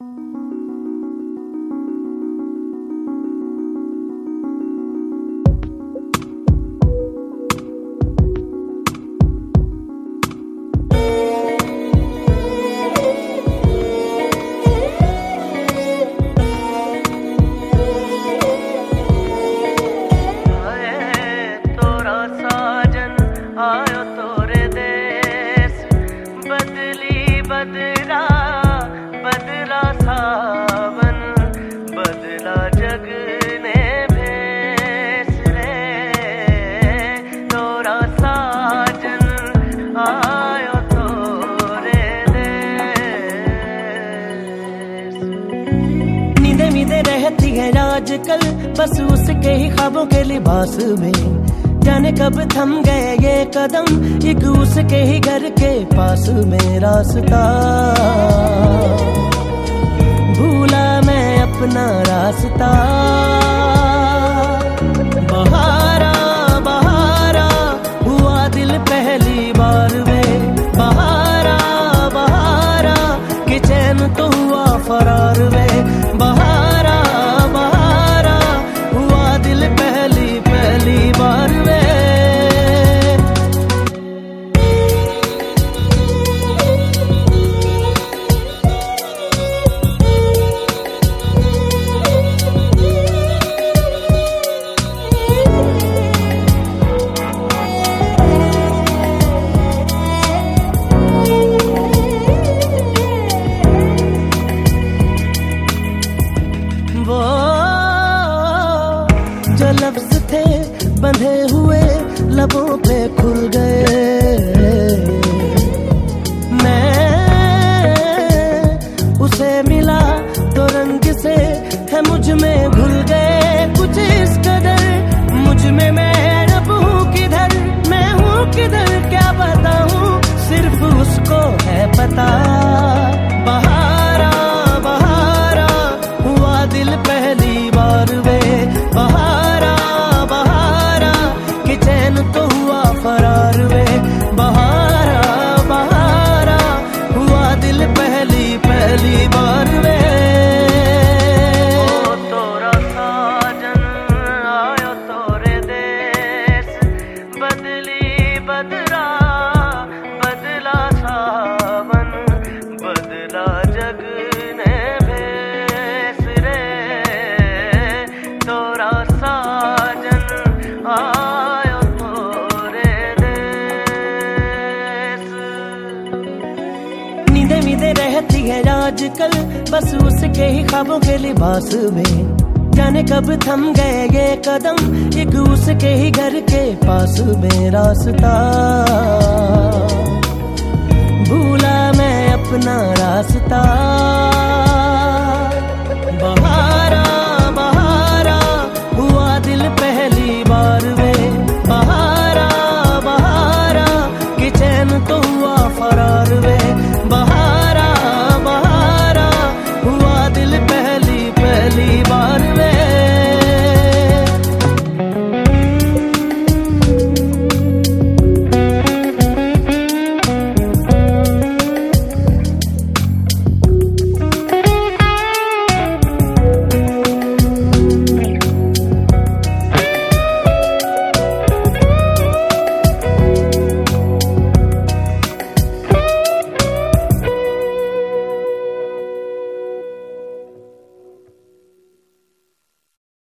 Música आजकल, बस उसके ही खाबों के लिबास में। जाने कब थम गए ये कदम, एक उसके ही घर के पास में रास्ता। लफ्ज थे बंधे हुए लबों पे खुल गए। मैं उसे मिला तो रंग से है मुझमें घुल गए। कुछ इस कदर मुझमें मैं अब हूँ किधर? मैं हूँ किधर? क्या बताऊँ? सिर्फ़ उसको है पता। रहती है आजकल, बस उसके ही खाबों के लिबास में। जाने कब थम गए ये कदम, एक उसके ही घर के पास में रास्ता। भूला मैं अपना रास्ता। बहारा बहारा, हुआ दिल पहली बार वे। बहारा बहारा तो हुआ फरार वे।